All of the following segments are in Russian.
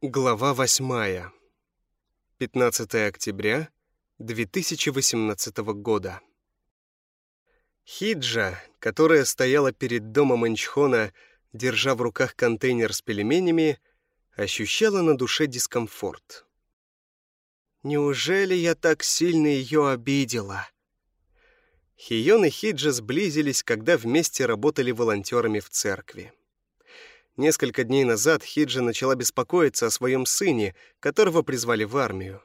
Глава восьмая. 15 октября 2018 года. Хиджа, которая стояла перед домом Инчхона, держа в руках контейнер с пельменями, ощущала на душе дискомфорт. «Неужели я так сильно ее обидела?» Хион и Хиджа сблизились, когда вместе работали волонтерами в церкви. Несколько дней назад Хиджа начала беспокоиться о своем сыне, которого призвали в армию.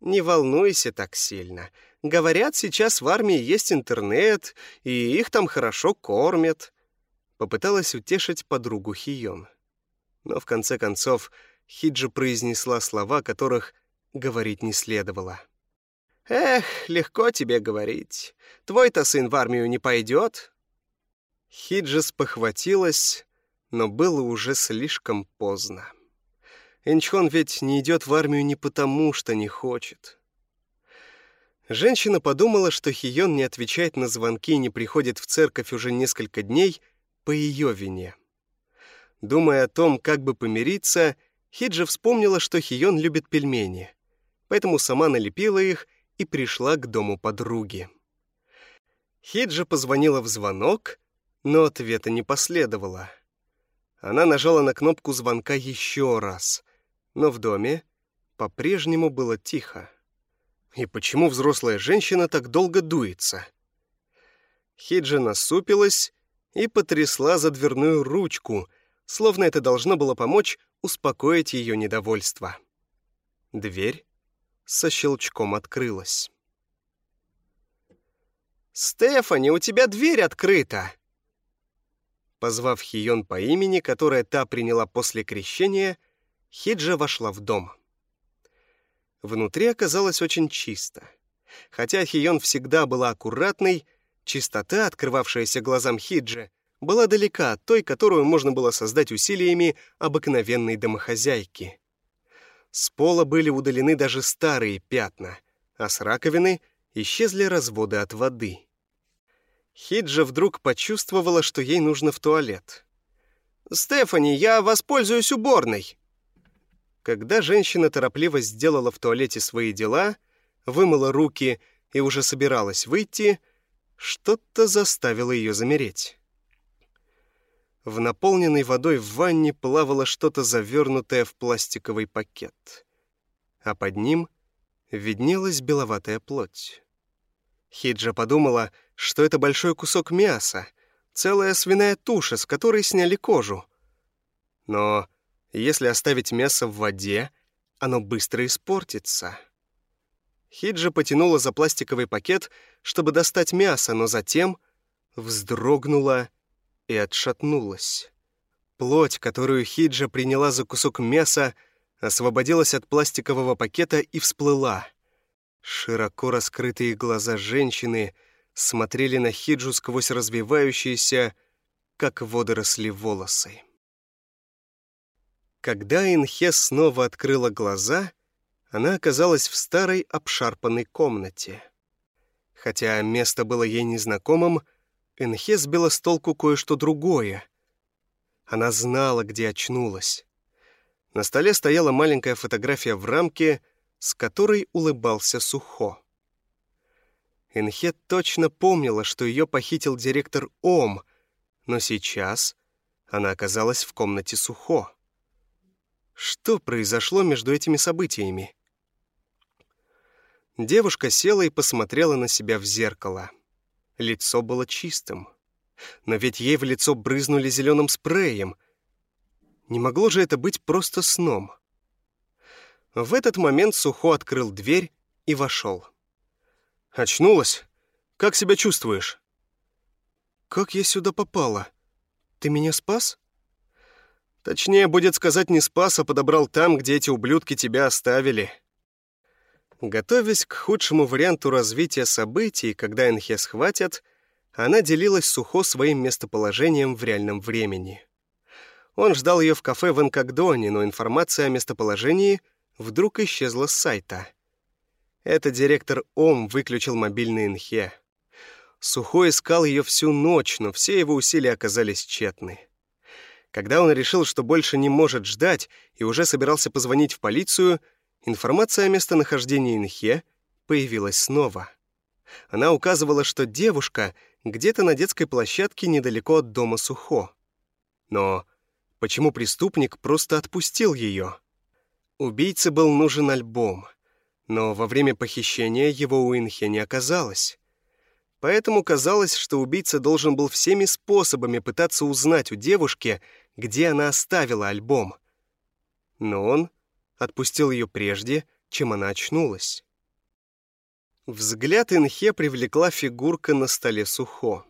«Не волнуйся так сильно. Говорят, сейчас в армии есть интернет, и их там хорошо кормят». Попыталась утешить подругу Хион. Но в конце концов Хиджа произнесла слова, которых говорить не следовало. «Эх, легко тебе говорить. Твой-то сын в армию не пойдет». Хиджа спохватилась, но было уже слишком поздно. Энчхон ведь не идет в армию не потому, что не хочет. Женщина подумала, что Хион не отвечает на звонки и не приходит в церковь уже несколько дней по ее вине. Думая о том, как бы помириться, Хиджа вспомнила, что Хион любит пельмени, поэтому сама налепила их и пришла к дому подруги. Хиджа позвонила в звонок, но ответа не последовало. Она нажала на кнопку звонка еще раз, но в доме по-прежнему было тихо. И почему взрослая женщина так долго дуется? Хиджа насупилась и потрясла за дверную ручку, словно это должно было помочь успокоить ее недовольство. Дверь со щелчком открылась. «Стефани, у тебя дверь открыта!» Позвав Хион по имени, которое та приняла после крещения, Хиджа вошла в дом. Внутри оказалось очень чисто. Хотя Хион всегда была аккуратной, чистота, открывавшаяся глазам Хиджи, была далека от той, которую можно было создать усилиями обыкновенной домохозяйки. С пола были удалены даже старые пятна, а с раковины исчезли разводы от воды. Хиджа вдруг почувствовала, что ей нужно в туалет. «Стефани, я воспользуюсь уборной!» Когда женщина торопливо сделала в туалете свои дела, вымыла руки и уже собиралась выйти, что-то заставило ее замереть. В наполненной водой в ванне плавало что-то завернутое в пластиковый пакет, а под ним виднелась беловатая плоть. Хиджа подумала, что это большой кусок мяса, целая свиная туша, с которой сняли кожу. Но если оставить мясо в воде, оно быстро испортится. Хиджа потянула за пластиковый пакет, чтобы достать мясо, но затем вздрогнула и отшатнулась. Плоть, которую Хиджа приняла за кусок мяса, освободилась от пластикового пакета и всплыла — Широко раскрытые глаза женщины смотрели на Хиджу сквозь развивающиеся, как водоросли, волосы. Когда Инхе снова открыла глаза, она оказалась в старой обшарпанной комнате. Хотя место было ей незнакомым, Инхе сбила с толку кое-что другое. Она знала, где очнулась. На столе стояла маленькая фотография в рамке — с которой улыбался Сухо. Инхет точно помнила, что ее похитил директор Ом, но сейчас она оказалась в комнате Сухо. Что произошло между этими событиями? Девушка села и посмотрела на себя в зеркало. Лицо было чистым. Но ведь ей в лицо брызнули зеленым спреем. Не могло же это быть просто сном. В этот момент Сухо открыл дверь и вошел. «Очнулась? Как себя чувствуешь?» «Как я сюда попала? Ты меня спас?» «Точнее, будет сказать, не спас, а подобрал там, где эти ублюдки тебя оставили». Готовясь к худшему варианту развития событий, когда Энхе схватят, она делилась Сухо своим местоположением в реальном времени. Он ждал ее в кафе в Анкагдоне, но информация о местоположении — вдруг исчезла с сайта. Это директор ОМ выключил мобильный Инхе. Сухой искал ее всю ночь, но все его усилия оказались тщетны. Когда он решил, что больше не может ждать и уже собирался позвонить в полицию, информация о местонахождении Инхе появилась снова. Она указывала, что девушка где-то на детской площадке недалеко от дома Сухо. Но почему преступник просто отпустил ее? Убийце был нужен альбом, но во время похищения его у Инхе не оказалось. Поэтому казалось, что убийца должен был всеми способами пытаться узнать у девушки, где она оставила альбом. Но он отпустил ее прежде, чем она очнулась. Взгляд Инхе привлекла фигурка на столе Сухо.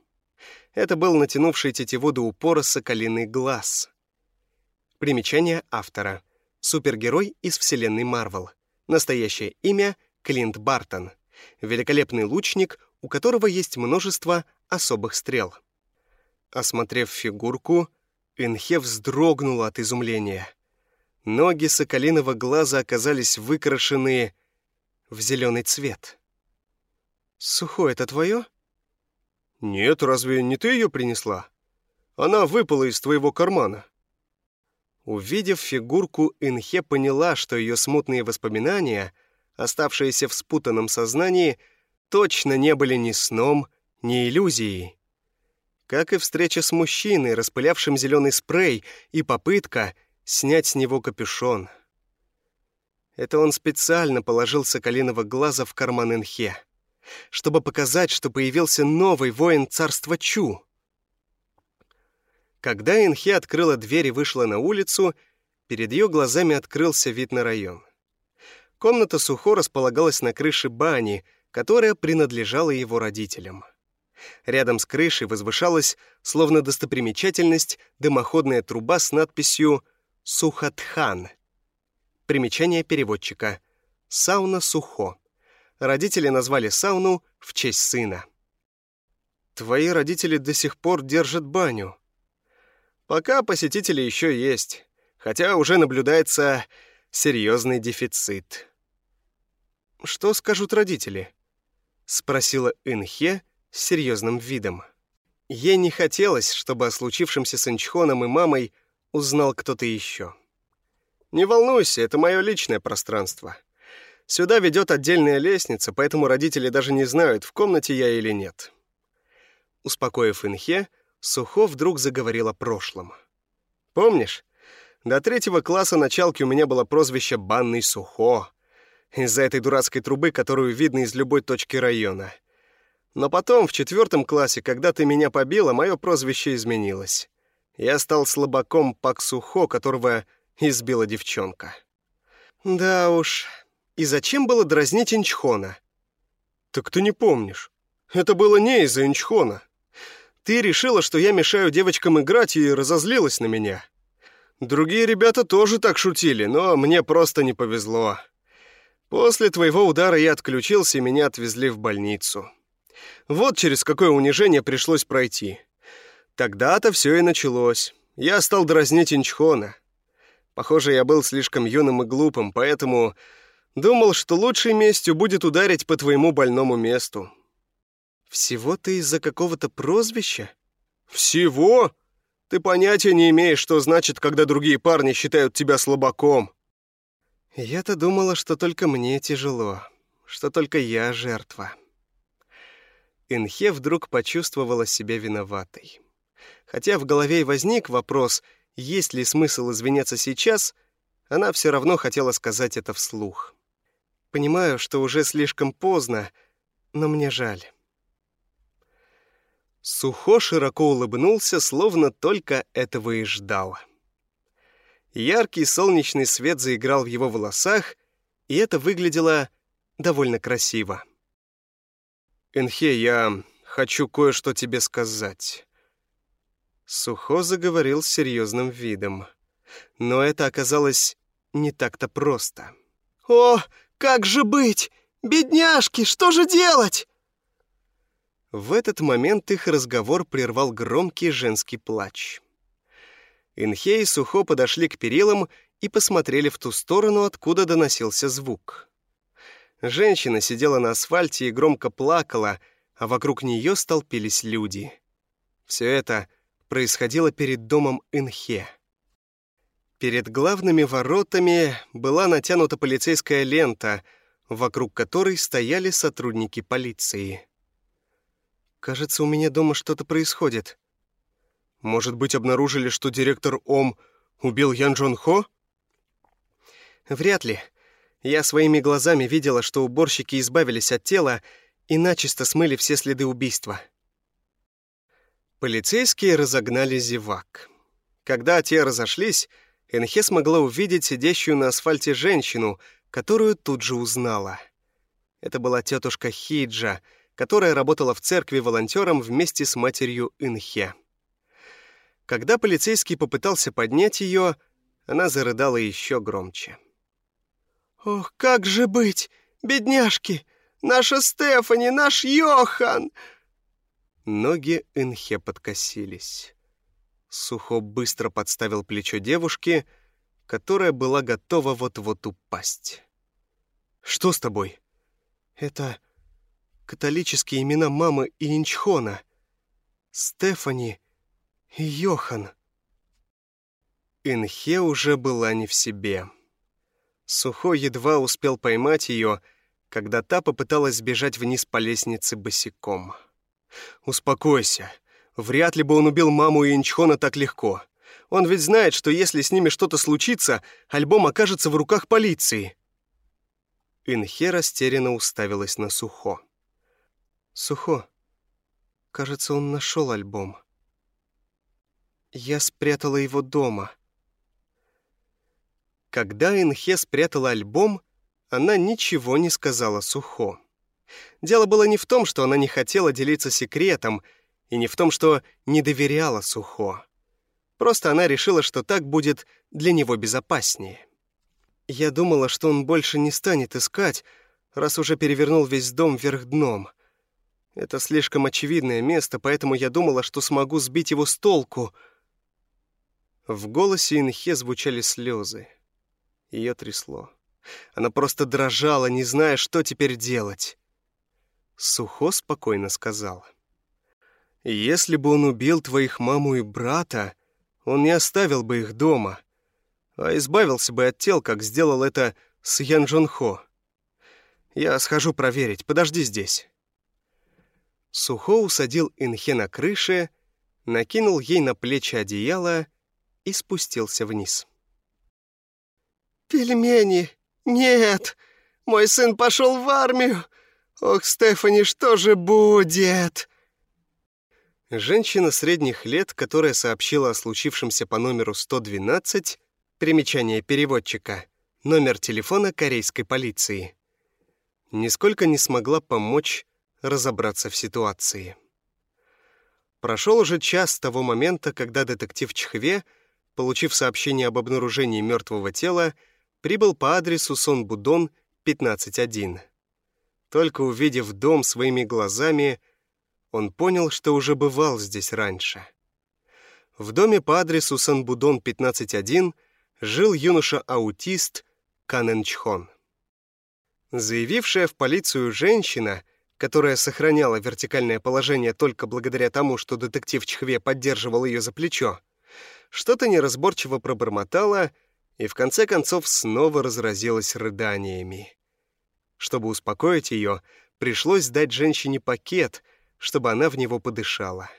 Это был натянувший тетиву до упора соколиный глаз. Примечание автора. Супергерой из вселенной Марвел. Настоящее имя — Клинт Бартон. Великолепный лучник, у которого есть множество особых стрел. Осмотрев фигурку, Инхе вздрогнула от изумления. Ноги соколиного глаза оказались выкрашены в зеленый цвет. Сухой, это твое?» «Нет, разве не ты ее принесла? Она выпала из твоего кармана». Увидев фигурку, Инхе поняла, что ее смутные воспоминания, оставшиеся в спутанном сознании, точно не были ни сном, ни иллюзией. Как и встреча с мужчиной, распылявшим зеленый спрей, и попытка снять с него капюшон. Это он специально положил соколиного глаза в карман Инхе чтобы показать, что появился новый воин царства Чу. Когда Инхе открыла дверь и вышла на улицу, перед ее глазами открылся вид на район. Комната Сухо располагалась на крыше бани, которая принадлежала его родителям. Рядом с крышей возвышалась, словно достопримечательность, дымоходная труба с надписью «Сухатхан». Примечание переводчика. Сауна Сухо родители назвали сауну в честь сына. «Твои родители до сих пор держат баню». «Пока посетители еще есть, хотя уже наблюдается серьезный дефицит». «Что скажут родители?» — спросила Инхе с серьезным видом. Ей не хотелось, чтобы о случившемся с Инчхоном и мамой узнал кто-то еще. «Не волнуйся, это мое личное пространство. Сюда ведет отдельная лестница, поэтому родители даже не знают, в комнате я или нет. Успокоив Инхе, Сухо вдруг заговорил о прошлом. Помнишь, до третьего класса началки у меня было прозвище «Банный Сухо» из-за этой дурацкой трубы, которую видно из любой точки района. Но потом, в четвертом классе, когда ты меня побила, мое прозвище изменилось. Я стал слабаком Пак Сухо, которого избила девчонка. Да уж, и зачем было дразнить Инчхона? Так ты не помнишь. Это было не из-за Инчхона. Ты решила, что я мешаю девочкам играть и разозлилась на меня. Другие ребята тоже так шутили, но мне просто не повезло. После твоего удара я отключился, и меня отвезли в больницу. Вот через какое унижение пришлось пройти. Тогда-то все и началось. Я стал дразнить Инчхона. Похоже, я был слишком юным и глупым, поэтому Думал, что лучшей местью будет ударить по твоему больному месту. Всего ты из-за какого-то прозвища? Всего? Ты понятия не имеешь, что значит, когда другие парни считают тебя слабаком. Я-то думала, что только мне тяжело, что только я жертва. Инхе вдруг почувствовала себя виноватой. Хотя в голове и возник вопрос, есть ли смысл извиняться сейчас, она все равно хотела сказать это вслух. Понимаю, что уже слишком поздно, но мне жаль. Сухо широко улыбнулся, словно только этого и ждал. Яркий солнечный свет заиграл в его волосах, и это выглядело довольно красиво. «Энхе, я хочу кое-что тебе сказать». Сухо заговорил с серьезным видом. Но это оказалось не так-то просто. «О, как же быть? Бедняжки, что же делать?» В этот момент их разговор прервал громкий женский плач. Инхей и Сухо подошли к перилам и посмотрели в ту сторону, откуда доносился звук. Женщина сидела на асфальте и громко плакала, а вокруг нее столпились люди. Все это происходило перед домом Инхе. Перед главными воротами была натянута полицейская лента, вокруг которой стояли сотрудники полиции. «Кажется, у меня дома что-то происходит». «Может быть, обнаружили, что директор Ом убил Ян Джон Хо?» «Вряд ли. Я своими глазами видела, что уборщики избавились от тела и начисто смыли все следы убийства». Полицейские разогнали зевак. Когда те разошлись, Энхе смогла увидеть сидящую на асфальте женщину, которую тут же узнала. Это была тетушка Хиджа, которая работала в церкви волонтером вместе с матерью Инхе. Когда полицейский попытался поднять ее, она зарыдала еще громче. «Ох, как же быть, бедняжки! Наша Стефани, наш Йохан!» Ноги Инхе подкосились. Сухо быстро подставил плечо девушки, которая была готова вот-вот упасть. «Что с тобой?» «Это католические имена мамы и Инчхона. Стефани и Йохан». Инхе уже была не в себе. Сухо едва успел поймать ее, когда та попыталась сбежать вниз по лестнице босиком. «Успокойся. Вряд ли бы он убил маму и Инчхона так легко. Он ведь знает, что если с ними что-то случится, альбом окажется в руках полиции». Инхе растерянно уставилась на Сухо. «Сухо, кажется, он нашел альбом. Я спрятала его дома». Когда Инхе спрятала альбом, она ничего не сказала Сухо. Дело было не в том, что она не хотела делиться секретом, и не в том, что не доверяла Сухо. Просто она решила, что так будет для него безопаснее. Я думала, что он больше не станет искать, раз уже перевернул весь дом вверх дном. Это слишком очевидное место, поэтому я думала, что смогу сбить его с толку. В голосе Инхе звучали слезы. Ее трясло. Она просто дрожала, не зная, что теперь делать. Сухо спокойно сказал. «Если бы он убил твоих маму и брата, он не оставил бы их дома, а избавился бы от тел, как сделал это с Ян Джон Хо. Я схожу проверить, подожди здесь». Сухо усадил Инхе на крыше, накинул ей на плечи одеяло и спустился вниз. «Пельмени! Нет! Мой сын пошел в армию! Ох, Стефани, что же будет?» Женщина средних лет, которая сообщила о случившемся по номеру 112, примечание переводчика, номер телефона корейской полиции, нисколько не смогла помочь разобраться в ситуации. Прошел уже час с того момента, когда детектив Чхве, получив сообщение об обнаружении мертвого тела, прибыл по адресу Сон Будон, 15.1. Только увидев дом своими глазами, он понял, что уже бывал здесь раньше. В доме по адресу Санбудон 15.1 жил юноша-аутист Канен Чхон. Заявившая в полицию женщина, которая сохраняла вертикальное положение только благодаря тому, что детектив Чхве поддерживал ее за плечо, что-то неразборчиво пробормотала и в конце концов снова разразилась рыданиями. Чтобы успокоить ее, пришлось дать женщине пакет, чтобы она в него подышала.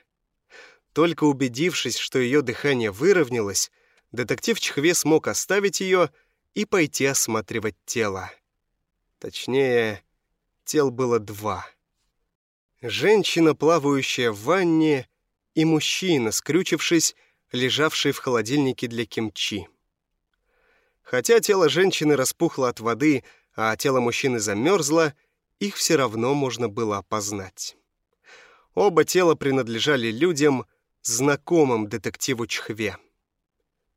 Только убедившись, что ее дыхание выровнялось, детектив Чхве смог оставить ее и пойти осматривать тело. Точнее, тел было два. Женщина, плавающая в ванне, и мужчина, скрючившись, лежавший в холодильнике для кимчи. Хотя тело женщины распухло от воды, а тело мужчины замерзло, их все равно можно было опознать. Оба тела принадлежали людям, знакомым детективу Чхве.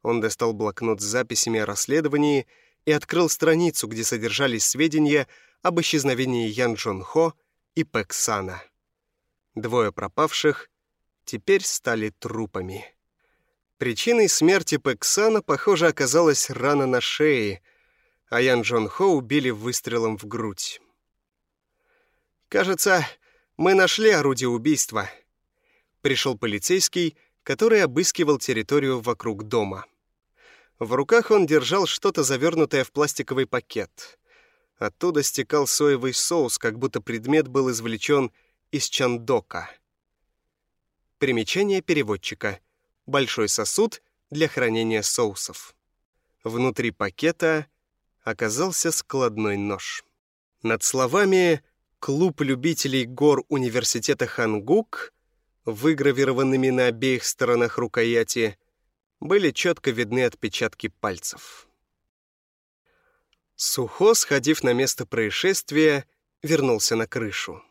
Он достал блокнот с записями о расследовании и открыл страницу, где содержались сведения об исчезновении Ян Джон Хо и Пэк Сана. Двое пропавших теперь стали трупами. Причиной смерти Пэк Сана, похоже, оказалась рана на шее — а Ян Джон Хо убили выстрелом в грудь. «Кажется, мы нашли орудие убийства». Пришел полицейский, который обыскивал территорию вокруг дома. В руках он держал что-то завернутое в пластиковый пакет. Оттуда стекал соевый соус, как будто предмет был извлечен из чандока. Примечание переводчика. Большой сосуд для хранения соусов. Внутри пакета оказался складной нож. Над словами «Клуб любителей гор университета Хангук», выгравированными на обеих сторонах рукояти, были четко видны отпечатки пальцев. Сухо, сходив на место происшествия, вернулся на крышу.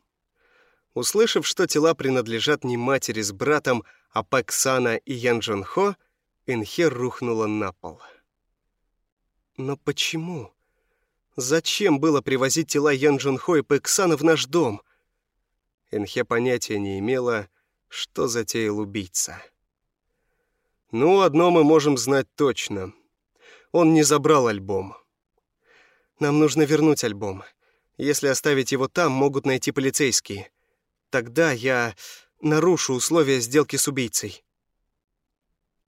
Услышав, что тела принадлежат не матери с братом, а Пэксана и Ян Джон Хо, Инхе рухнула на пол. Но почему? Зачем было привозить тела Ян Джон Хо и Пэксана в наш дом? Инхе понятия не имела, что затеял убийца. Ну, одно мы можем знать точно. Он не забрал альбом. Нам нужно вернуть альбом. Если оставить его там, могут найти полицейские. Тогда я нарушу условия сделки с убийцей.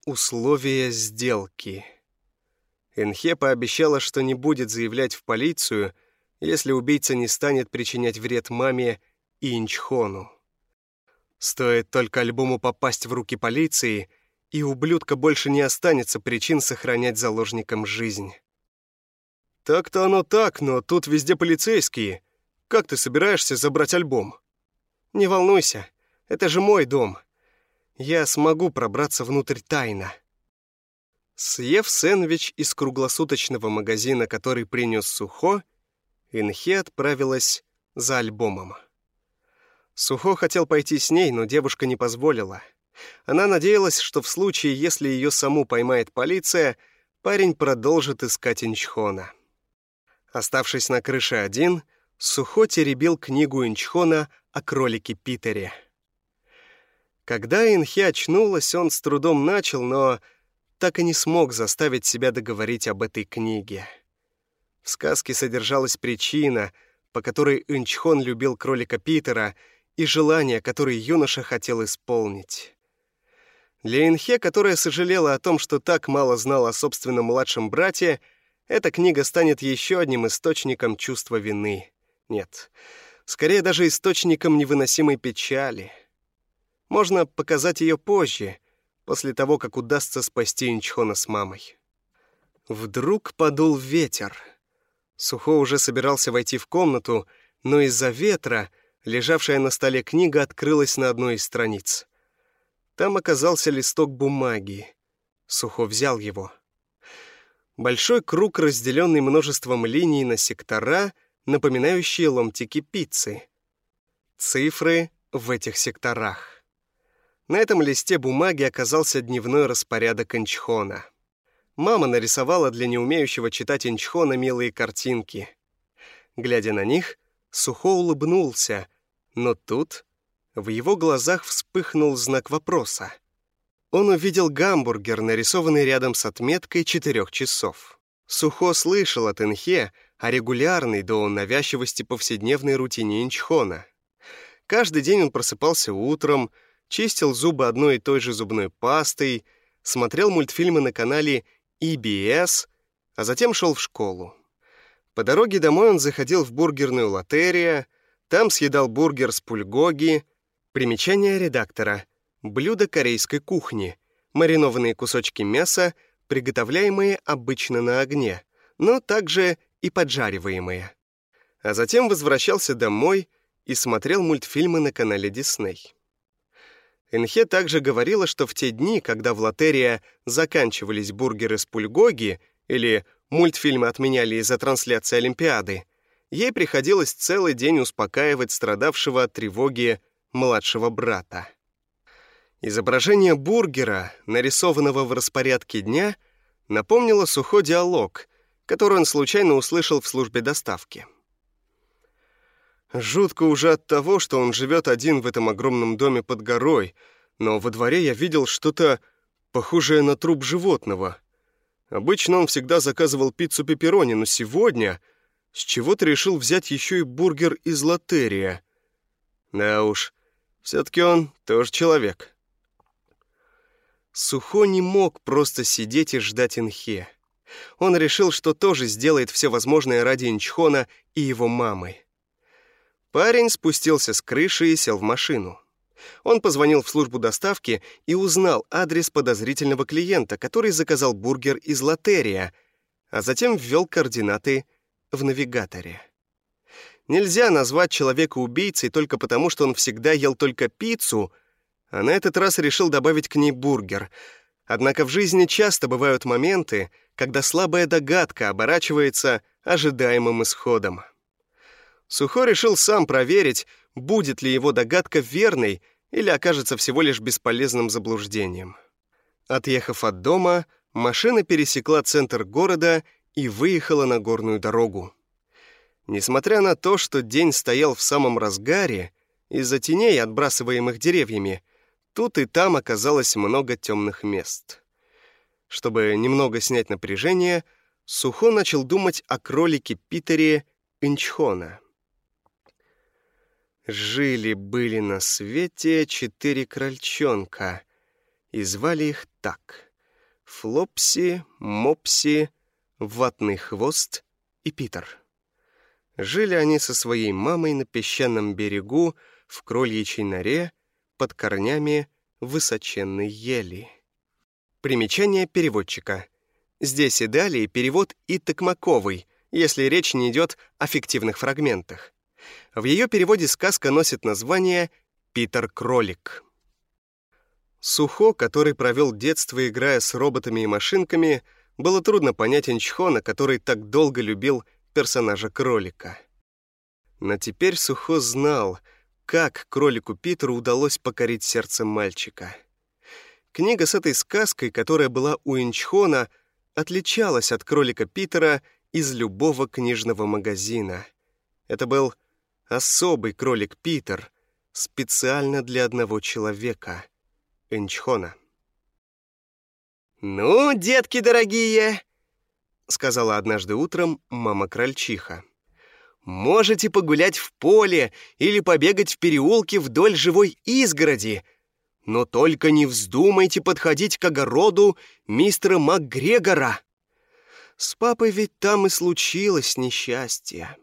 Условия сделки. Энхе пообещала, что не будет заявлять в полицию, если убийца не станет причинять вред маме и Инчхону. Стоит только альбому попасть в руки полиции — и ублюдка больше не останется причин сохранять заложникам жизнь. Так-то оно так, но тут везде полицейские. Как ты собираешься забрать альбом? Не волнуйся, это же мой дом. Я смогу пробраться внутрь тайно. Съев сэндвич из круглосуточного магазина, который принес Сухо, Инхе отправилась за альбомом. Сухо хотел пойти с ней, но девушка не позволила — она надеялась, что в случае, если ее саму поймает полиция, парень продолжит искать Инчхона. Оставшись на крыше один, Сухо теребил книгу Инчхона о кролике Питере. Когда Инхи очнулась, он с трудом начал, но так и не смог заставить себя договорить об этой книге. В сказке содержалась причина, по которой Инчхон любил кролика Питера, и желание, которое юноша хотел исполнить. Для Инхе, которая сожалела о том, что так мало знала о собственном младшем брате, эта книга станет еще одним источником чувства вины. Нет, скорее даже источником невыносимой печали. Можно показать ее позже, после того, как удастся спасти Инчхона с мамой. Вдруг подул ветер. Сухо уже собирался войти в комнату, но из-за ветра лежавшая на столе книга открылась на одной из страниц. Там оказался листок бумаги. Сухо взял его. Большой круг, разделенный множеством линий на сектора, напоминающие ломтики пиццы. Цифры в этих секторах. На этом листе бумаги оказался дневной распорядок Инчхона. Мама нарисовала для неумеющего читать Инчхона милые картинки. Глядя на них, Сухо улыбнулся, но тут в его глазах вспыхнул знак вопроса. Он увидел гамбургер, нарисованный рядом с отметкой четырех часов. Сухо слышал от Инхе о регулярной до навязчивости повседневной рутине Инчхона. Каждый день он просыпался утром, чистил зубы одной и той же зубной пастой, смотрел мультфильмы на канале EBS, а затем шел в школу. По дороге домой он заходил в бургерную лотерия, там съедал бургер с пульгоги, Примечание редактора. Блюдо корейской кухни. Маринованные кусочки мяса, приготовляемые обычно на огне, но также и поджариваемые. А затем возвращался домой и смотрел мультфильмы на канале Дисней. Энхе также говорила, что в те дни, когда в лотерия заканчивались бургеры с пульгоги или мультфильмы отменяли из-за трансляции Олимпиады, ей приходилось целый день успокаивать страдавшего от тревоги младшего брата. Изображение бургера, нарисованного в распорядке дня, напомнило сухой диалог, который он случайно услышал в службе доставки. Жутко уже от того, что он живет один в этом огромном доме под горой, но во дворе я видел что-то похожее на труп животного. Обычно он всегда заказывал пиццу пепперони, но сегодня с чего-то решил взять еще и бургер из лотерия. Да уж, все-таки он тоже человек. Сухо не мог просто сидеть и ждать Инхе. Он решил, что тоже сделает все возможное ради Инчхона и его мамы. Парень спустился с крыши и сел в машину. Он позвонил в службу доставки и узнал адрес подозрительного клиента, который заказал бургер из лотерия, а затем ввел координаты в навигаторе. Нельзя назвать человека убийцей только потому, что он всегда ел только пиццу, а на этот раз решил добавить к ней бургер. Однако в жизни часто бывают моменты, когда слабая догадка оборачивается ожидаемым исходом. Сухо решил сам проверить, будет ли его догадка верной или окажется всего лишь бесполезным заблуждением. Отъехав от дома, машина пересекла центр города и выехала на горную дорогу. Несмотря на то, что день стоял в самом разгаре, из-за теней, отбрасываемых деревьями, тут и там оказалось много темных мест. Чтобы немного снять напряжение, Сухо начал думать о кролике Питере Инчхона. Жили-были на свете четыре крольчонка, и звали их так — Флопси, Мопси, Ватный хвост и Питер. Жили они со своей мамой на песчаном берегу в крольичьей норе под корнями высоченной ели. Примечание переводчика. Здесь и далее перевод и Токмаковый, если речь не идет о фиктивных фрагментах. В ее переводе сказка носит название «Питер Кролик». Сухо, который провел детство, играя с роботами и машинками, было трудно понять Инчхона, который так долго любил персонажа кролика. Но теперь Сухо знал, как кролику Питеру удалось покорить сердце мальчика. Книга с этой сказкой, которая была у Инчхона, отличалась от кролика Питера из любого книжного магазина. Это был особый кролик Питер, специально для одного человека — Инчхона. «Ну, детки дорогие!» сказала однажды утром мама-крольчиха. «Можете погулять в поле или побегать в переулке вдоль живой изгороди, но только не вздумайте подходить к огороду мистера МакГрегора. С папой ведь там и случилось несчастье».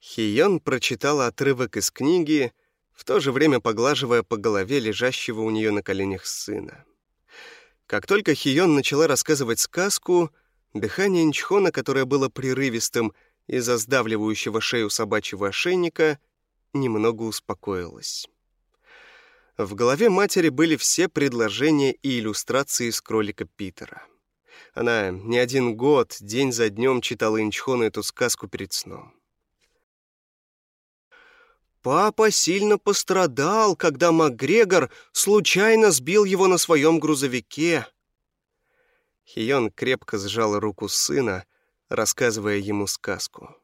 Хион прочитала отрывок из книги, в то же время поглаживая по голове лежащего у нее на коленях сына. Как только Хион начала рассказывать сказку — Дыхание Нчхона, которое было прерывистым из-за сдавливающего шею собачьего ошейника, немного успокоилось. В голове матери были все предложения и иллюстрации с кролика Питера. Она не один год, день за днем читала Инчхону эту сказку перед сном. Папа сильно пострадал, когда МакГрегор случайно сбил его на своем грузовике. Хион крепко сжал руку сына, рассказывая ему сказку.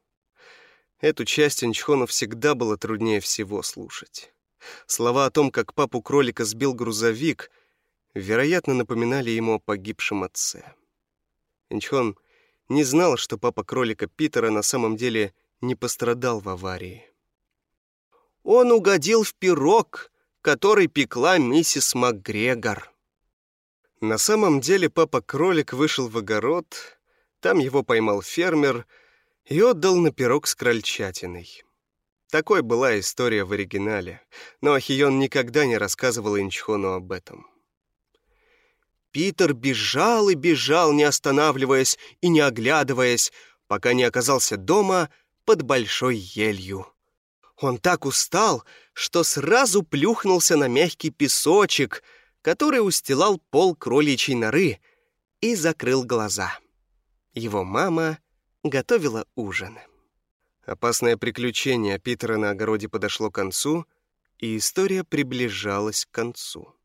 Эту часть Инчхону всегда было труднее всего слушать. Слова о том, как папу кролика сбил грузовик, вероятно, напоминали ему о погибшем отце. Инчхон не знал, что папа кролика Питера на самом деле не пострадал в аварии. Он угодил в пирог, который пекла миссис МакГрегор. На самом деле папа-кролик вышел в огород, там его поймал фермер и отдал на пирог с крольчатиной. Такой была история в оригинале, но Ахион никогда не рассказывал Инчхону об этом. Питер бежал и бежал, не останавливаясь и не оглядываясь, пока не оказался дома под большой елью. Он так устал, что сразу плюхнулся на мягкий песочек — который устилал пол кроличьей норы, и закрыл глаза. Его мама готовила ужин. Опасное приключение Питера на огороде подошло к концу, и история приближалась к концу.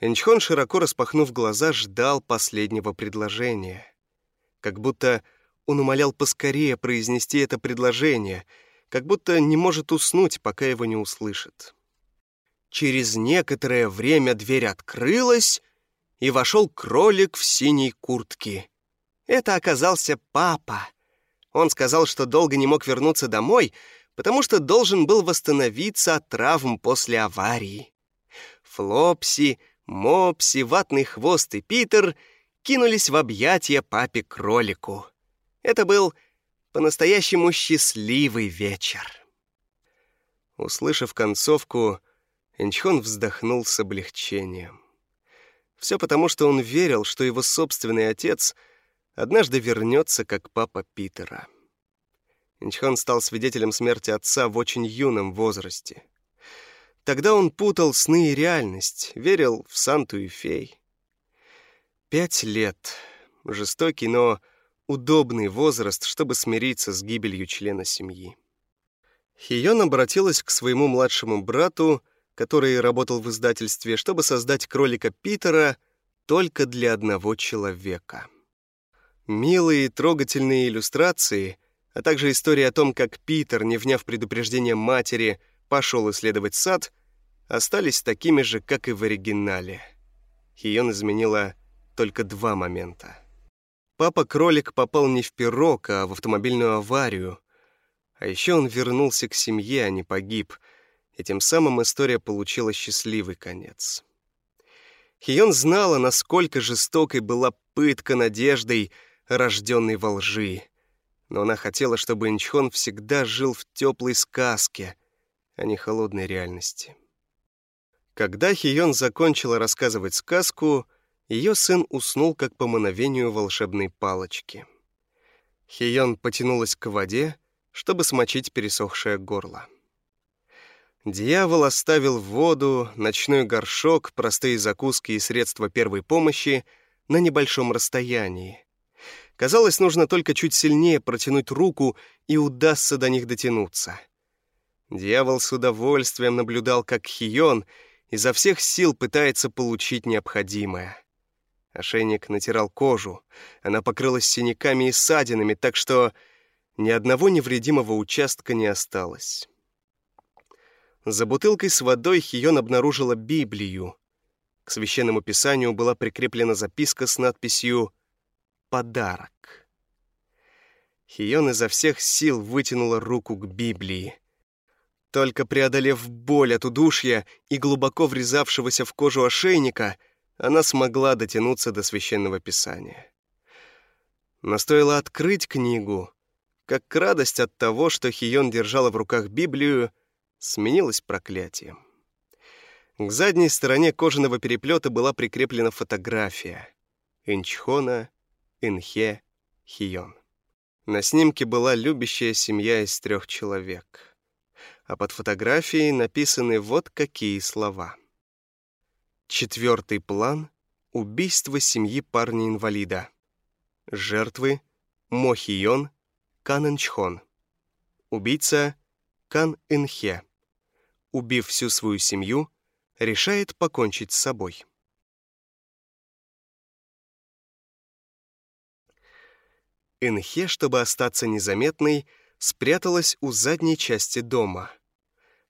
Энчхон, широко распахнув глаза, ждал последнего предложения. Как будто он умолял поскорее произнести это предложение, как будто не может уснуть, пока его не услышит. Через некоторое время дверь открылась, и вошел кролик в синей куртке. Это оказался папа. Он сказал, что долго не мог вернуться домой, потому что должен был восстановиться от травм после аварии. Флопси, Мопси, Ватный хвост и Питер кинулись в объятия папе-кролику. Это был по-настоящему счастливый вечер. Услышав концовку, Инчхон вздохнул с облегчением. Все потому, что он верил, что его собственный отец однажды вернется, как папа Питера. Инчхон стал свидетелем смерти отца в очень юном возрасте. Тогда он путал сны и реальность, верил в Санту и фей. Пять лет. Жестокий, но удобный возраст, чтобы смириться с гибелью члена семьи. Хион обратилась к своему младшему брату, который работал в издательстве, чтобы создать кролика Питера только для одного человека. Милые трогательные иллюстрации, а также история о том, как Питер, не вняв предупреждение матери, пошел исследовать сад, остались такими же, как и в оригинале. Хион изменила только два момента. Папа-кролик попал не в пирог, а в автомобильную аварию. А еще он вернулся к семье, а не погиб — и тем самым история получила счастливый конец. Хион знала, насколько жестокой была пытка надеждой, рожденной во лжи. Но она хотела, чтобы Инчхон всегда жил в теплой сказке, а не холодной реальности. Когда Хион закончила рассказывать сказку, ее сын уснул как по мановению волшебной палочки. Хион потянулась к воде, чтобы смочить пересохшее горло. Дьявол оставил воду, ночной горшок, простые закуски и средства первой помощи на небольшом расстоянии. Казалось, нужно только чуть сильнее протянуть руку, и удастся до них дотянуться. Дьявол с удовольствием наблюдал, как Хион изо всех сил пытается получить необходимое. Ошейник натирал кожу, она покрылась синяками и ссадинами, так что ни одного невредимого участка не осталось. За бутылкой с водой Хион обнаружила Библию. К священному писанию была прикреплена записка с надписью «Подарок». Хион изо всех сил вытянула руку к Библии. Только преодолев боль от удушья и глубоко врезавшегося в кожу ошейника, она смогла дотянуться до священного писания. Но стоило открыть книгу, как радость от того, что Хион держала в руках Библию, сменилось проклятием. К задней стороне кожаного переплета была прикреплена фотография Инчхона, Инхе, Хион. На снимке была любящая семья из трех человек. А под фотографией написаны вот какие слова. Четвертый план — убийство семьи парня-инвалида. Жертвы — Мохион, Кананчхон. Убийца — Кан Инхе убив всю свою семью, решает покончить с собой. Инхе, чтобы остаться незаметной, спряталась у задней части дома.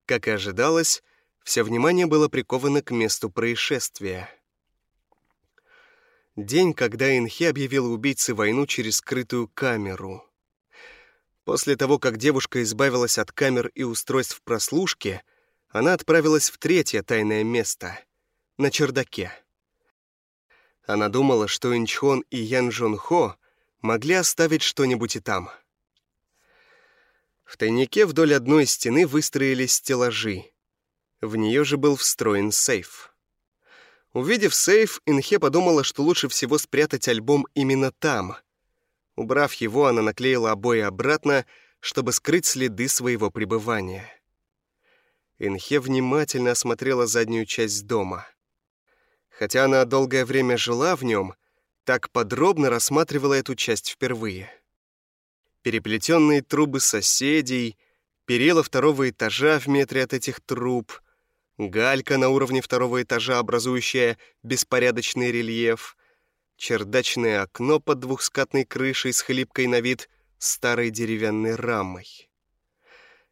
Как и ожидалось, все внимание было приковано к месту происшествия. День, когда Инхе объявила убийце войну через скрытую камеру. После того, как девушка избавилась от камер и устройств прослушки — она отправилась в третье тайное место, на чердаке. Она думала, что Инчхон и Ян Джон Хо могли оставить что-нибудь и там. В тайнике вдоль одной стены выстроились стеллажи. В нее же был встроен сейф. Увидев сейф, Инхе подумала, что лучше всего спрятать альбом именно там. Убрав его, она наклеила обои обратно, чтобы скрыть следы своего пребывания. Инхе внимательно осмотрела заднюю часть дома. Хотя она долгое время жила в нем, так подробно рассматривала эту часть впервые. Переплетенные трубы соседей, перила второго этажа в метре от этих труб, галька на уровне второго этажа, образующая беспорядочный рельеф, чердачное окно под двухскатной крышей с хлипкой на вид старой деревянной рамой.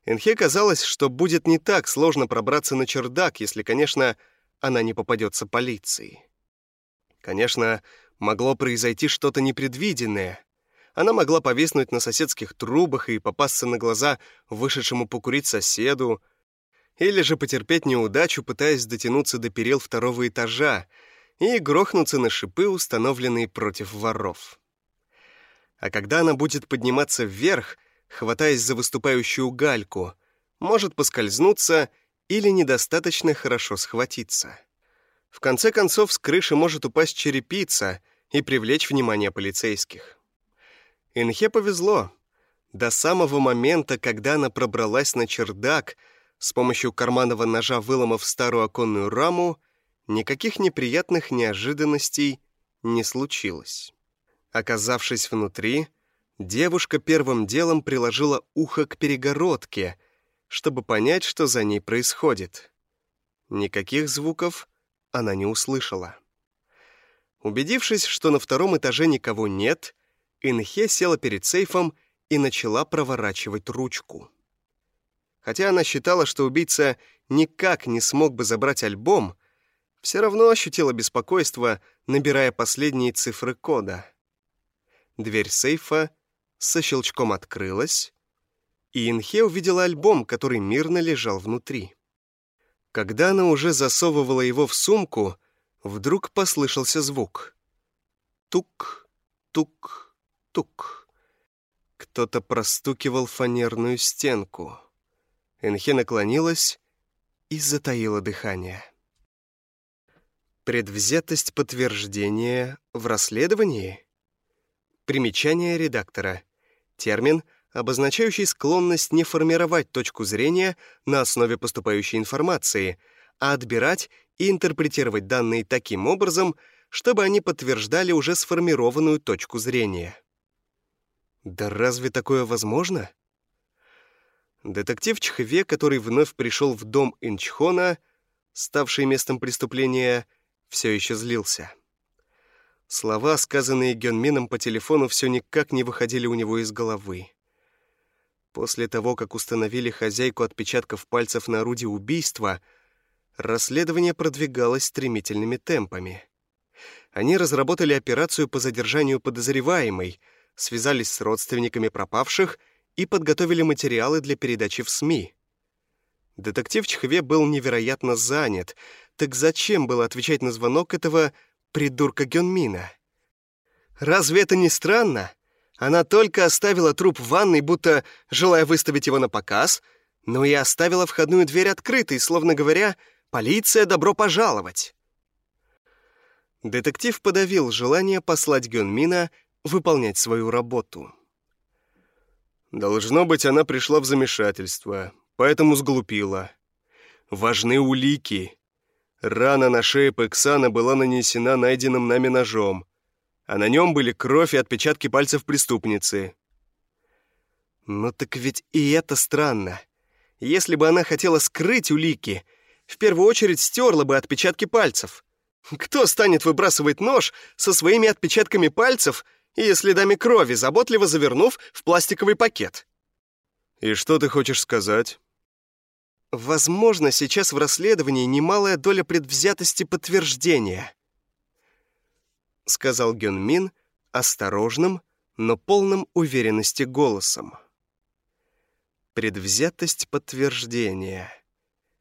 Энхе казалось, что будет не так сложно пробраться на чердак, если, конечно, она не попадется полиции. Конечно, могло произойти что-то непредвиденное. Она могла повиснуть на соседских трубах и попасться на глаза вышедшему покурить соседу, или же потерпеть неудачу, пытаясь дотянуться до перил второго этажа и грохнуться на шипы, установленные против воров. А когда она будет подниматься вверх, хватаясь за выступающую гальку, может поскользнуться или недостаточно хорошо схватиться. В конце концов, с крыши может упасть черепица и привлечь внимание полицейских. Инхе повезло. До самого момента, когда она пробралась на чердак, с помощью карманного ножа выломав старую оконную раму, никаких неприятных неожиданностей не случилось. Оказавшись внутри, девушка первым делом приложила ухо к перегородке, чтобы понять, что за ней происходит. Никаких звуков она не услышала. Убедившись, что на втором этаже никого нет, Инхе села перед сейфом и начала проворачивать ручку. Хотя она считала, что убийца никак не смог бы забрать альбом, все равно ощутила беспокойство, набирая последние цифры кода. Дверь сейфа со щелчком открылась, и Инхе увидела альбом, который мирно лежал внутри. Когда она уже засовывала его в сумку, вдруг послышался звук. Тук, тук, тук. Кто-то простукивал фанерную стенку. Энхе наклонилась и затаила дыхание. Предвзятость подтверждения в расследовании? Примечание редактора. Термин, обозначающий склонность не формировать точку зрения на основе поступающей информации, а отбирать и интерпретировать данные таким образом, чтобы они подтверждали уже сформированную точку зрения. Да разве такое возможно? Детектив Чхве, который вновь пришел в дом Инчхона, ставший местом преступления, все еще злился. Слова, сказанные Гёнмином по телефону, все никак не выходили у него из головы. После того, как установили хозяйку отпечатков пальцев на орудии убийства, расследование продвигалось стремительными темпами. Они разработали операцию по задержанию подозреваемой, связались с родственниками пропавших и подготовили материалы для передачи в СМИ. Детектив Чхве был невероятно занят, так зачем было отвечать на звонок этого придурка Гёнмина? Разве это не странно? Она только оставила труп в ванной, будто желая выставить его на показ, но и оставила входную дверь открытой, словно говоря, «Полиция, добро пожаловать!». Детектив подавил желание послать Гёнмина выполнять свою работу. Должно быть, она пришла в замешательство, поэтому сглупила. Важны улики. Рана на шее Пексана была нанесена найденным нами ножом а на нем были кровь и отпечатки пальцев преступницы. Ну так ведь и это странно. Если бы она хотела скрыть улики, в первую очередь стерла бы отпечатки пальцев. Кто станет выбрасывать нож со своими отпечатками пальцев и следами крови, заботливо завернув в пластиковый пакет? И что ты хочешь сказать? Возможно, сейчас в расследовании немалая доля предвзятости подтверждения. — сказал Гён Мин осторожным, но полным уверенности голосом. Предвзятость подтверждения.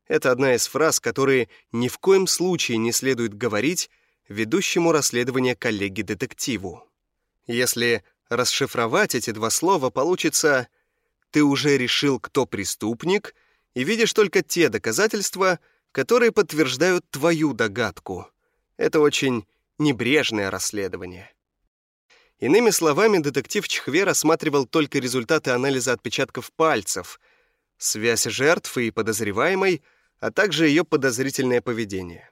Это одна из фраз, которые ни в коем случае не следует говорить ведущему расследование коллеге-детективу. Если расшифровать эти два слова, получится «ты уже решил, кто преступник», и видишь только те доказательства, которые подтверждают твою догадку. Это очень небрежное расследование. Иными словами, детектив Чхве рассматривал только результаты анализа отпечатков пальцев, связь жертвы и подозреваемой, а также ее подозрительное поведение.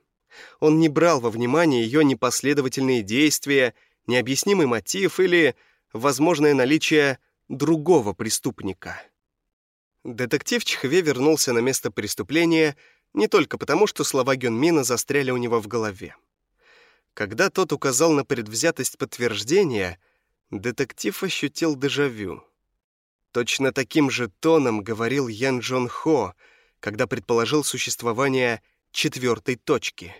Он не брал во внимание ее непоследовательные действия, необъяснимый мотив или возможное наличие другого преступника. Детектив Чхве вернулся на место преступления не только потому, что слова Гюнмина застряли у него в голове. Когда тот указал на предвзятость подтверждения, детектив ощутил дежавю. Точно таким же тоном говорил Ян Джон Хо, когда предположил существование четвертой точки.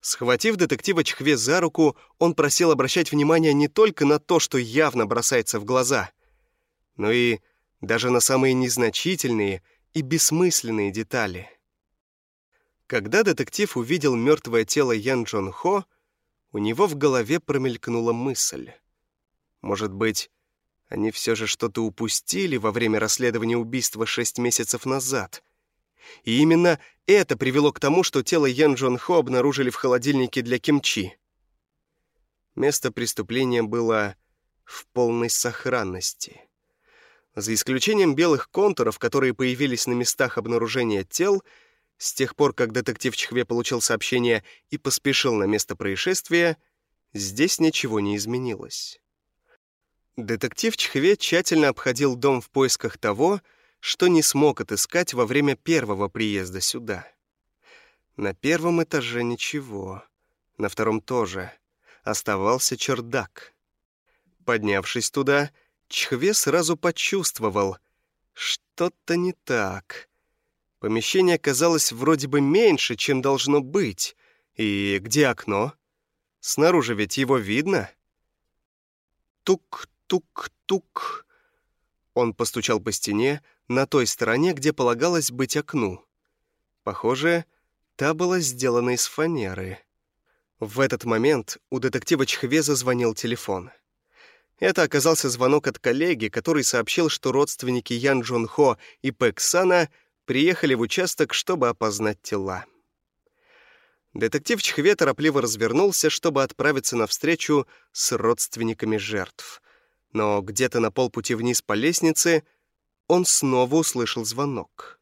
Схватив детектива Чхве за руку, он просил обращать внимание не только на то, что явно бросается в глаза, но и даже на самые незначительные и бессмысленные детали. Когда детектив увидел мертвое тело Ян Джон Хо, у него в голове промелькнула мысль. Может быть, они все же что-то упустили во время расследования убийства шесть месяцев назад. И именно это привело к тому, что тело Ян Джон Хо обнаружили в холодильнике для кимчи. Место преступления было в полной сохранности. За исключением белых контуров, которые появились на местах обнаружения тел, с тех пор, как детектив Чхве получил сообщение и поспешил на место происшествия, здесь ничего не изменилось. Детектив Чхве тщательно обходил дом в поисках того, что не смог отыскать во время первого приезда сюда. На первом этаже ничего, на втором тоже. Оставался чердак. Поднявшись туда, Чхве сразу почувствовал, что-то не так. Помещение казалось вроде бы меньше, чем должно быть. И где окно? Снаружи ведь его видно. Тук, тук-тук. Он постучал по стене на той стороне, где полагалось быть окну. Похоже, та была сделана из фанеры. В этот момент у детектива Чхве зазвонил телефон. Это оказался звонок от коллеги, который сообщил, что родственники Ян Джон Хо и Пэк Сана приехали в участок, чтобы опознать тела. Детектив Чхве торопливо развернулся, чтобы отправиться на встречу с родственниками жертв но где-то на полпути вниз по лестнице он снова услышал звонок.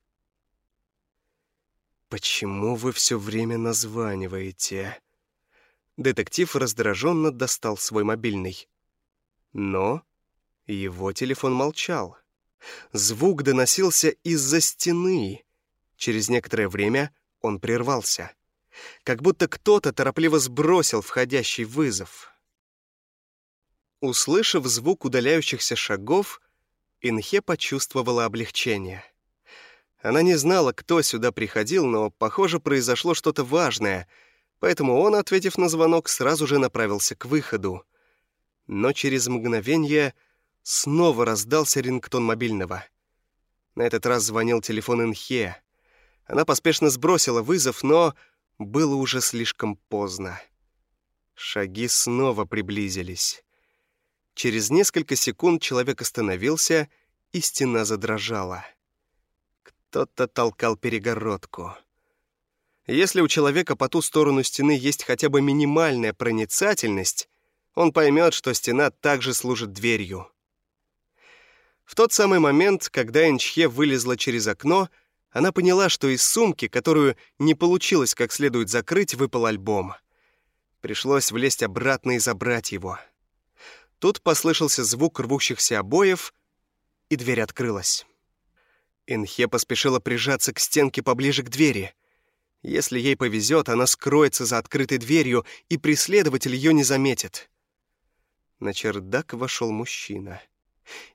«Почему вы все время названиваете?» Детектив раздраженно достал свой мобильный. Но его телефон молчал. Звук доносился из-за стены. Через некоторое время он прервался. Как будто кто-то торопливо сбросил входящий вызов. Услышав звук удаляющихся шагов, Инхе почувствовала облегчение. Она не знала, кто сюда приходил, но, похоже, произошло что-то важное, поэтому он, ответив на звонок, сразу же направился к выходу. Но через мгновение снова раздался рингтон мобильного. На этот раз звонил телефон Инхе. Она поспешно сбросила вызов, но было уже слишком поздно. Шаги снова приблизились. Через несколько секунд человек остановился, и стена задрожала. Кто-то толкал перегородку. Если у человека по ту сторону стены есть хотя бы минимальная проницательность, он поймет, что стена также служит дверью. В тот самый момент, когда Энчхе вылезла через окно, она поняла, что из сумки, которую не получилось как следует закрыть, выпал альбом. Пришлось влезть обратно и забрать его. Тут послышался звук рвущихся обоев, и дверь открылась. Инхе поспешила прижаться к стенке поближе к двери. Если ей повезет, она скроется за открытой дверью, и преследователь ее не заметит. На чердак вошел мужчина.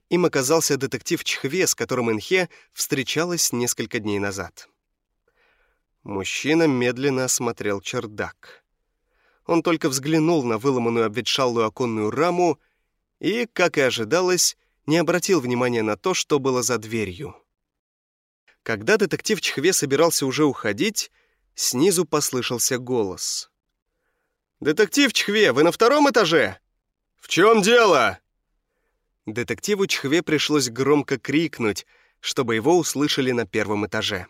Им оказался детектив Чхве, с которым Инхе встречалась несколько дней назад. Мужчина медленно осмотрел чердак. Он только взглянул на выломанную обветшалую оконную раму и, как и ожидалось, не обратил внимания на то, что было за дверью. Когда детектив Чхве собирался уже уходить, снизу послышался голос. «Детектив Чхве, вы на втором этаже?» «В чем дело?» Детективу Чхве пришлось громко крикнуть, чтобы его услышали на первом этаже.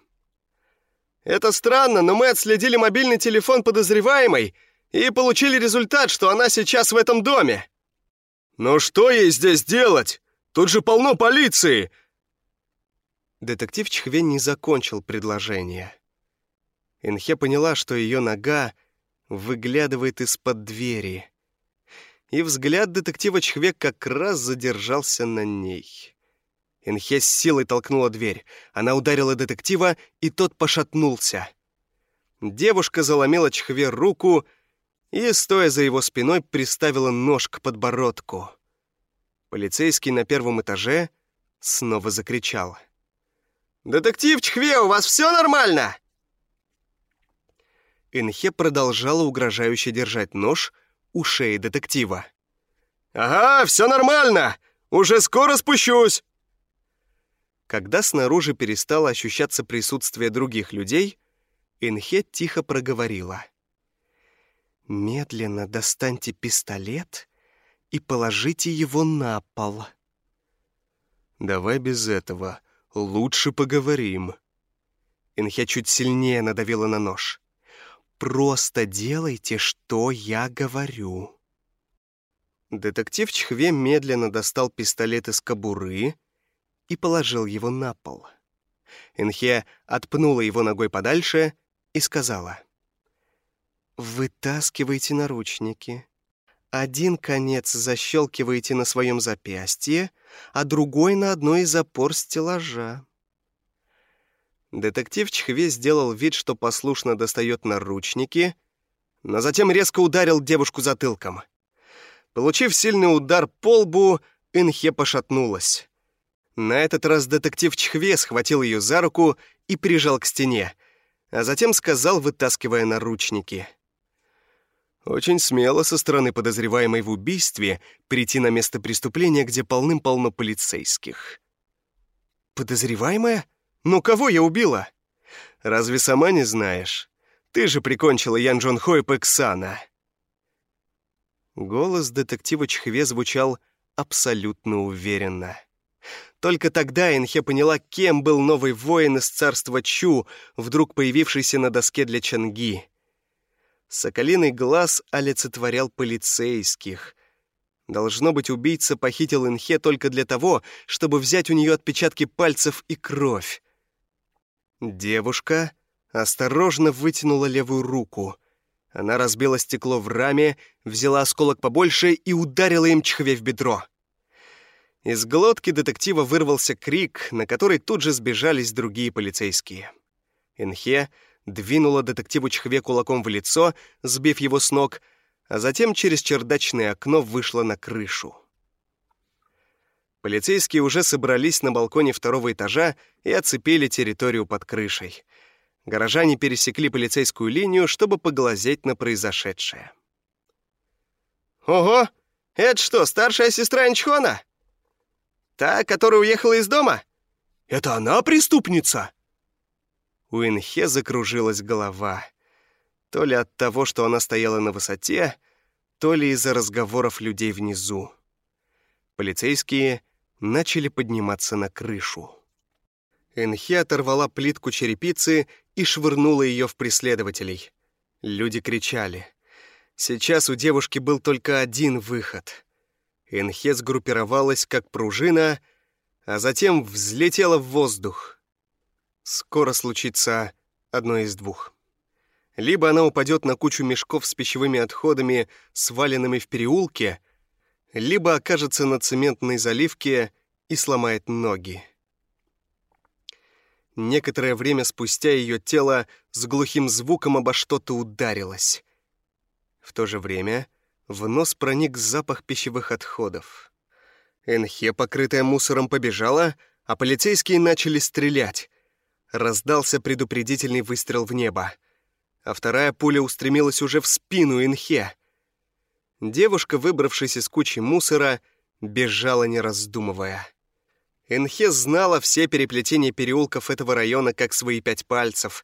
«Это странно, но мы отследили мобильный телефон подозреваемой и получили результат, что она сейчас в этом доме. «Но что ей здесь делать? Тут же полно полиции!» Детектив Чхвен не закончил предложение. Инхе поняла, что ее нога выглядывает из-под двери. И взгляд детектива Чхве как раз задержался на ней. Инхе с силой толкнула дверь. Она ударила детектива, и тот пошатнулся. Девушка заломила Чхве руку и, стоя за его спиной, приставила нож к подбородку. Полицейский на первом этаже снова закричал. «Детектив Чхве, у вас все нормально?» Инхе продолжала угрожающе держать нож у шеи детектива. «Ага, все нормально! Уже скоро спущусь!» Когда снаружи перестало ощущаться присутствие других людей, Инхе тихо проговорила. «Медленно достаньте пистолет и положите его на пол». «Давай без этого. Лучше поговорим». Инхе чуть сильнее надавила на нож. «Просто делайте, что я говорю». Детектив Чхве медленно достал пистолет из кобуры и положил его на пол. Инхе отпнула его ногой подальше и сказала. «Вытаскивайте наручники. Один конец защелкиваете на своем запястье, а другой на одной из опор стеллажа». Детектив Чхве сделал вид, что послушно достает наручники, но затем резко ударил девушку затылком. Получив сильный удар по лбу, Инхе пошатнулась. На этот раз детектив Чхве схватил ее за руку и прижал к стене, а затем сказал, вытаскивая наручники. Очень смело со стороны подозреваемой в убийстве прийти на место преступления, где полным-полно полицейских. «Подозреваемая? Но кого я убила?» «Разве сама не знаешь? Ты же прикончила Ян Джон Хо и Пэксана». Голос детектива Чхве звучал абсолютно уверенно. Только тогда Инхе поняла, кем был новый воин из царства Чу, вдруг появившийся на доске для Чанги. Соколиный глаз олицетворял полицейских. Должно быть, убийца похитил Инхе только для того, чтобы взять у нее отпечатки пальцев и кровь. Девушка осторожно вытянула левую руку. Она разбила стекло в раме, взяла осколок побольше и ударила им Чхве в бедро. Из глотки детектива вырвался крик, на который тут же сбежались другие полицейские. Инхе двинула детективу Чхве кулаком в лицо, сбив его с ног, а затем через чердачное окно вышла на крышу. Полицейские уже собрались на балконе второго этажа и оцепили территорию под крышей. Горожане пересекли полицейскую линию, чтобы поглазеть на произошедшее. «Ого! Это что, старшая сестра Инчхона?» Та, которая уехала из дома? Это она преступница?» У Инхе закружилась голова. То ли от того, что она стояла на высоте, то ли из-за разговоров людей внизу. Полицейские начали подниматься на крышу. Энхе оторвала плитку черепицы и швырнула ее в преследователей. Люди кричали. Сейчас у девушки был только один выход. Энхе сгруппировалась как пружина, а затем взлетела в воздух. Скоро случится одно из двух. Либо она упадет на кучу мешков с пищевыми отходами, сваленными в переулке, либо окажется на цементной заливке и сломает ноги. Некоторое время спустя ее тело с глухим звуком обо что-то ударилось. В то же время в нос проник запах пищевых отходов. Энхе, покрытая мусором, побежала, а полицейские начали стрелять. Раздался предупредительный выстрел в небо, а вторая пуля устремилась уже в спину Энхе. Девушка, выбравшись из кучи мусора, бежала, не раздумывая. Энхе знала все переплетения переулков этого района как свои пять пальцев,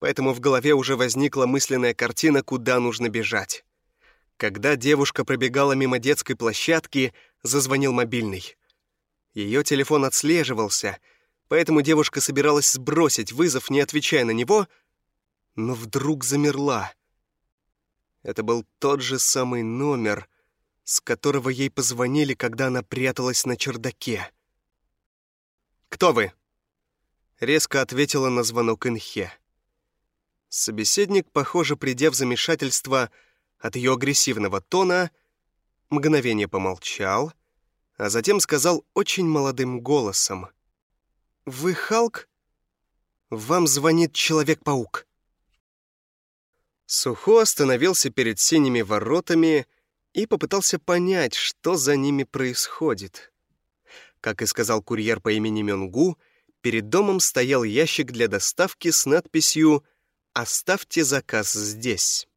поэтому в голове уже возникла мысленная картина, куда нужно бежать. Когда девушка пробегала мимо детской площадки, зазвонил мобильный. Ее телефон отслеживался, поэтому девушка собиралась сбросить вызов, не отвечая на него, но вдруг замерла. Это был тот же самый номер, с которого ей позвонили, когда она пряталась на чердаке. «Кто вы?» — резко ответила на звонок Инхе. Собеседник, похоже, придя в замешательство, — от ее агрессивного тона, мгновение помолчал, а затем сказал очень молодым голосом. «Вы Халк? Вам звонит Человек-паук». Сухо остановился перед синими воротами и попытался понять, что за ними происходит. Как и сказал курьер по имени Мёнгу, перед домом стоял ящик для доставки с надписью «Оставьте заказ здесь».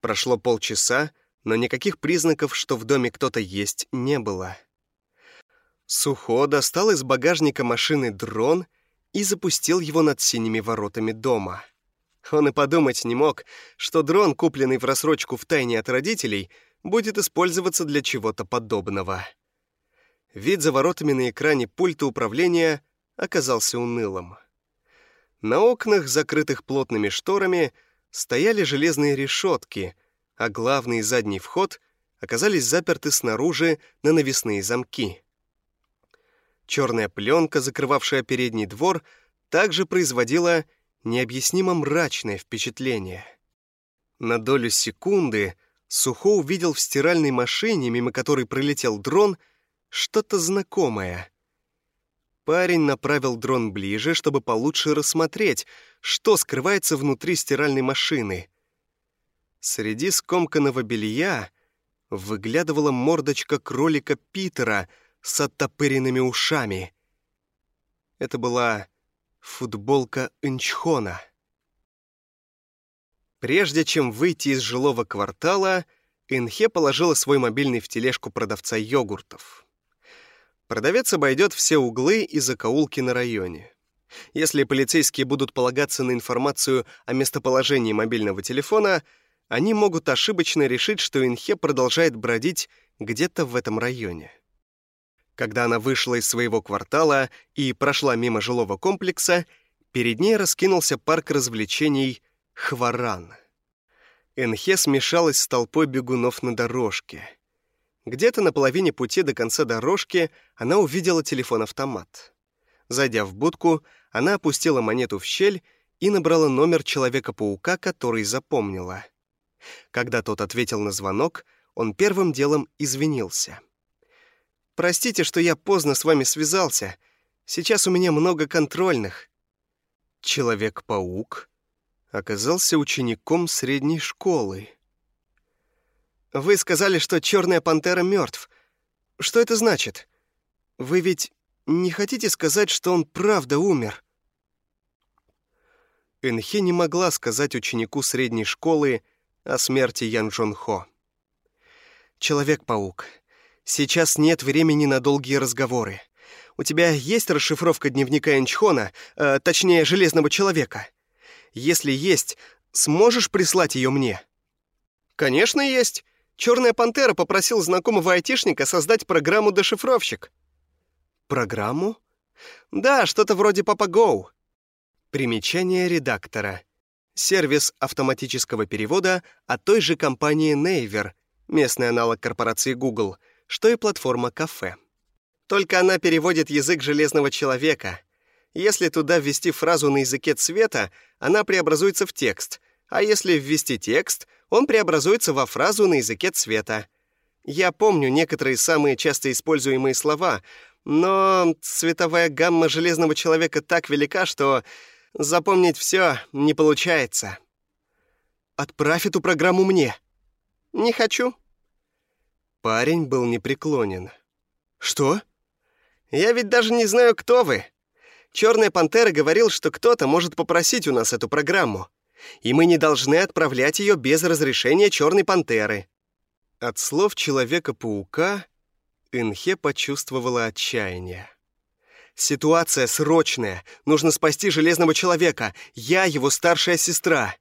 Прошло полчаса, но никаких признаков, что в доме кто-то есть, не было. Сухо достал из багажника машины дрон и запустил его над синими воротами дома. Он и подумать не мог, что дрон, купленный в рассрочку в тайне от родителей, будет использоваться для чего-то подобного. Вид за воротами на экране пульта управления оказался унылым. На окнах, закрытых плотными шторами, стояли железные решетки, а главный задний вход оказались заперты снаружи на навесные замки. Черная пленка, закрывавшая передний двор, также производила необъяснимо мрачное впечатление. На долю секунды Сухо увидел в стиральной машине, мимо которой пролетел дрон, что-то знакомое. Парень направил дрон ближе, чтобы получше рассмотреть, что скрывается внутри стиральной машины. Среди скомканного белья выглядывала мордочка кролика Питера с оттопыренными ушами. Это была футболка Инчхона. Прежде чем выйти из жилого квартала, Инхе положила свой мобильный в тележку продавца йогуртов. Продавец обойдет все углы и закоулки на районе. Если полицейские будут полагаться на информацию о местоположении мобильного телефона, они могут ошибочно решить, что Инхе продолжает бродить где-то в этом районе. Когда она вышла из своего квартала и прошла мимо жилого комплекса, перед ней раскинулся парк развлечений «Хваран». Энхе смешалась с толпой бегунов на дорожке. Где-то на половине пути до конца дорожки она увидела телефон-автомат. Зайдя в будку, она опустила монету в щель и набрала номер Человека-паука, который запомнила. Когда тот ответил на звонок, он первым делом извинился. Простите, что я поздно с вами связался. Сейчас у меня много контрольных». Человек-паук оказался учеником средней школы. «Вы сказали, что черная пантера мертв. Что это значит? Вы ведь не хотите сказать, что он правда умер?» Энхе не могла сказать ученику средней школы о смерти Ян Джон Хо. «Человек-паук, Сейчас нет времени на долгие разговоры. У тебя есть расшифровка дневника Энчхона, э, точнее, Железного Человека? Если есть, сможешь прислать ее мне? Конечно, есть. Черная пантера попросил знакомого айтишника создать программу «Дешифровщик». Программу? Да, что-то вроде PapaGo. Примечание редактора. Сервис автоматического перевода от той же компании Naver, местный аналог корпорации Google — что и платформа кафе. Только она переводит язык железного человека. Если туда ввести фразу на языке цвета, она преобразуется в текст, а если ввести текст, он преобразуется во фразу на языке цвета. Я помню некоторые самые часто используемые слова, но цветовая гамма железного человека так велика, что запомнить все не получается. Отправь эту программу мне. Не хочу. Парень был непреклонен. «Что?» «Я ведь даже не знаю, кто вы. Черная пантера говорил, что кто-то может попросить у нас эту программу, и мы не должны отправлять ее без разрешения Черной пантеры». От слов Человека-паука Инхе почувствовала отчаяние. «Ситуация срочная. Нужно спасти Железного Человека. Я его старшая сестра».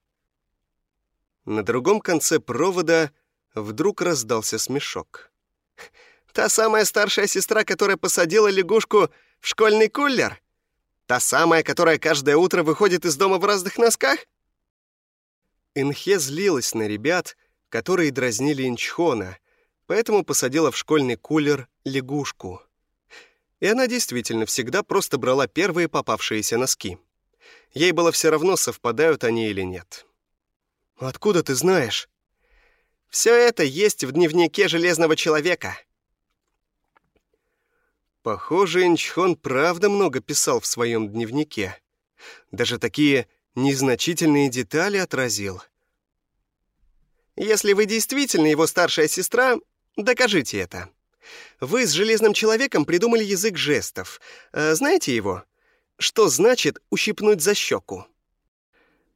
На другом конце провода Вдруг раздался смешок. «Та самая старшая сестра, которая посадила лягушку в школьный кулер? Та самая, которая каждое утро выходит из дома в разных носках?» Инхе злилась на ребят, которые дразнили Инчхона, поэтому посадила в школьный кулер лягушку. И она действительно всегда просто брала первые попавшиеся носки. Ей было все равно, совпадают они или нет. «Откуда ты знаешь?» Все это есть в дневнике Железного Человека. Похоже, Инчхон правда много писал в своем дневнике. Даже такие незначительные детали отразил. Если вы действительно его старшая сестра, докажите это. Вы с Железным Человеком придумали язык жестов. А знаете его? Что значит «ущипнуть за щеку»?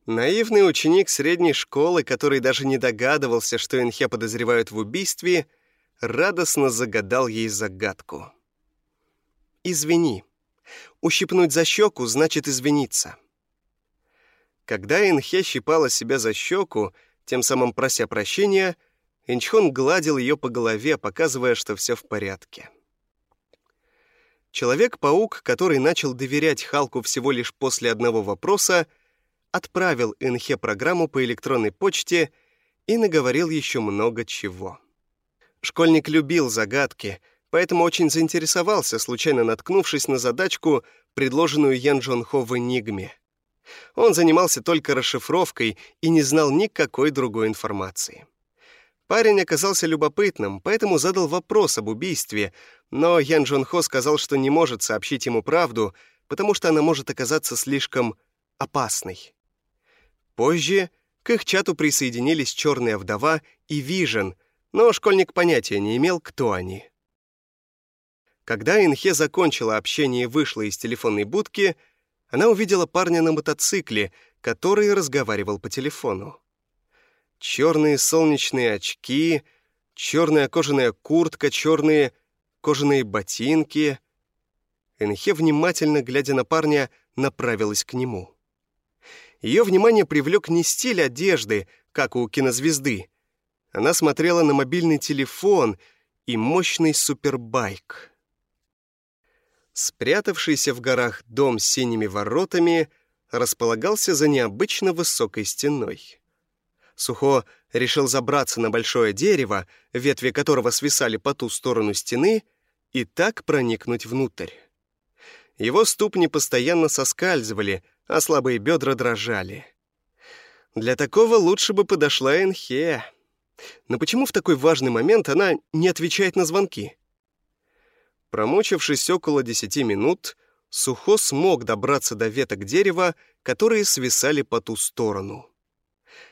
Наивный ученик средней школы, который даже не догадывался, что Энхе подозревают в убийстве, радостно загадал ей загадку. «извини». Ущипнуть за щеку значит извиниться. Когда Инхе щипала себя за щеку, тем самым прося прощения, Инчхон гладил ее по голове, показывая, что все в порядке. Человек-паук, который начал доверять Халку всего лишь после одного вопроса, отправил Инхе программу по электронной почте и наговорил еще много чего. Школьник любил загадки, поэтому очень заинтересовался, случайно наткнувшись на задачку, предложенную Ян Джон Хо в «Энигме». Он занимался только расшифровкой и не знал никакой другой информации. Парень оказался любопытным, поэтому задал вопрос об убийстве, но Ян Джон Хо сказал, что не может сообщить ему правду, потому что она может оказаться слишком опасной. Позже к их чату присоединились Черная вдова и Вижен, но школьник понятия не имел, кто они. Когда Инхе закончила общение и вышла из телефонной будки, она увидела парня на мотоцикле, который разговаривал по телефону. Черные солнечные очки, черная кожаная куртка, черные кожаные ботинки. Энхе, внимательно глядя на парня, направилась к нему. Ее внимание привлек не стиль одежды, как у кинозвезды. Она смотрела на мобильный телефон и мощный супербайк. Спрятавшийся в горах дом с синими воротами располагался за необычно высокой стеной. Сухо решил забраться на большое дерево, ветви которого свисали по ту сторону стены, и так проникнуть внутрь. Его ступни постоянно соскальзывали, а слабые бедра дрожали. Для такого лучше бы подошла Энхе. Но почему в такой важный момент она не отвечает на звонки? Промучившись около десяти минут, Сухо смог добраться до веток дерева, которые свисали по ту сторону.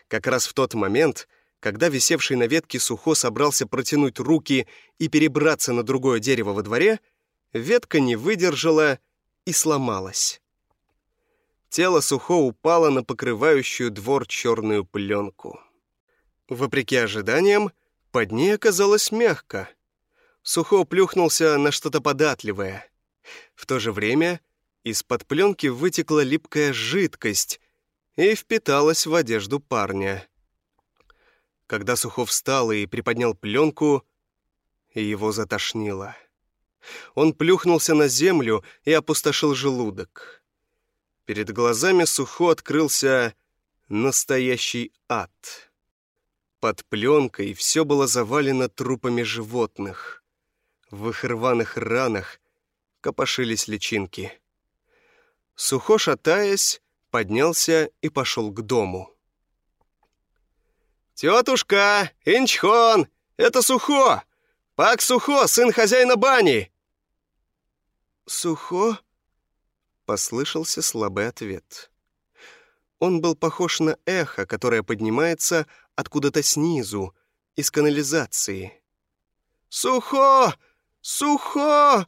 Как раз в тот момент, когда висевший на ветке Сухо собрался протянуть руки и перебраться на другое дерево во дворе, ветка не выдержала и сломалась. Тело Сухо упало на покрывающую двор черную пленку. Вопреки ожиданиям, под ней оказалось мягко — Сухо плюхнулся на что-то податливое. В то же время из-под пленки вытекла липкая жидкость и впиталась в одежду парня. Когда Сухо встал и приподнял пленку, его затошнило. Он плюхнулся на землю и опустошил желудок. Перед глазами Сухо открылся настоящий ад. Под пленкой все было завалено трупами животных. В их рваных ранах копошились личинки. Сухо шатаясь, поднялся и пошел к дому. «Тетушка! Инчхон! Это Сухо! Пак Сухо, сын хозяина бани!» «Сухо?» — послышался слабый ответ. Он был похож на эхо, которое поднимается откуда-то снизу, из канализации. «Сухо! «Сухо!»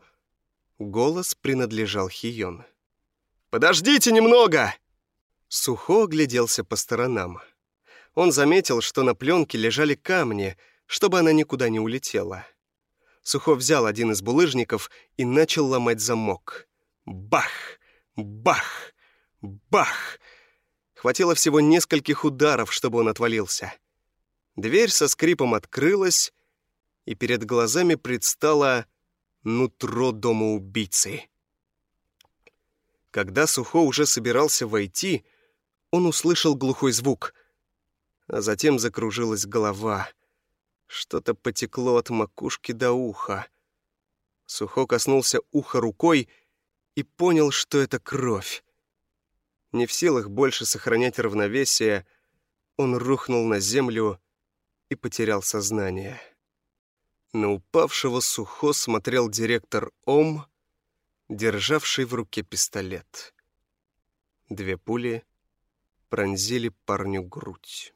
Голос принадлежал Хион. «Подождите немного!» Сухо огляделся по сторонам. Он заметил, что на пленке лежали камни, чтобы она никуда не улетела. Сухо взял один из булыжников и начал ломать замок. Бах! Бах! Бах! Хватило всего нескольких ударов, чтобы он отвалился. Дверь со скрипом открылась, и перед глазами предстало нутро дома убийцы. Когда Сухо уже собирался войти, он услышал глухой звук, а затем закружилась голова. Что-то потекло от макушки до уха. Сухо коснулся уха рукой и понял, что это кровь. Не в силах больше сохранять равновесие, он рухнул на землю и потерял сознание. На упавшего сухо смотрел директор ОМ, державший в руке пистолет. Две пули пронзили парню грудь.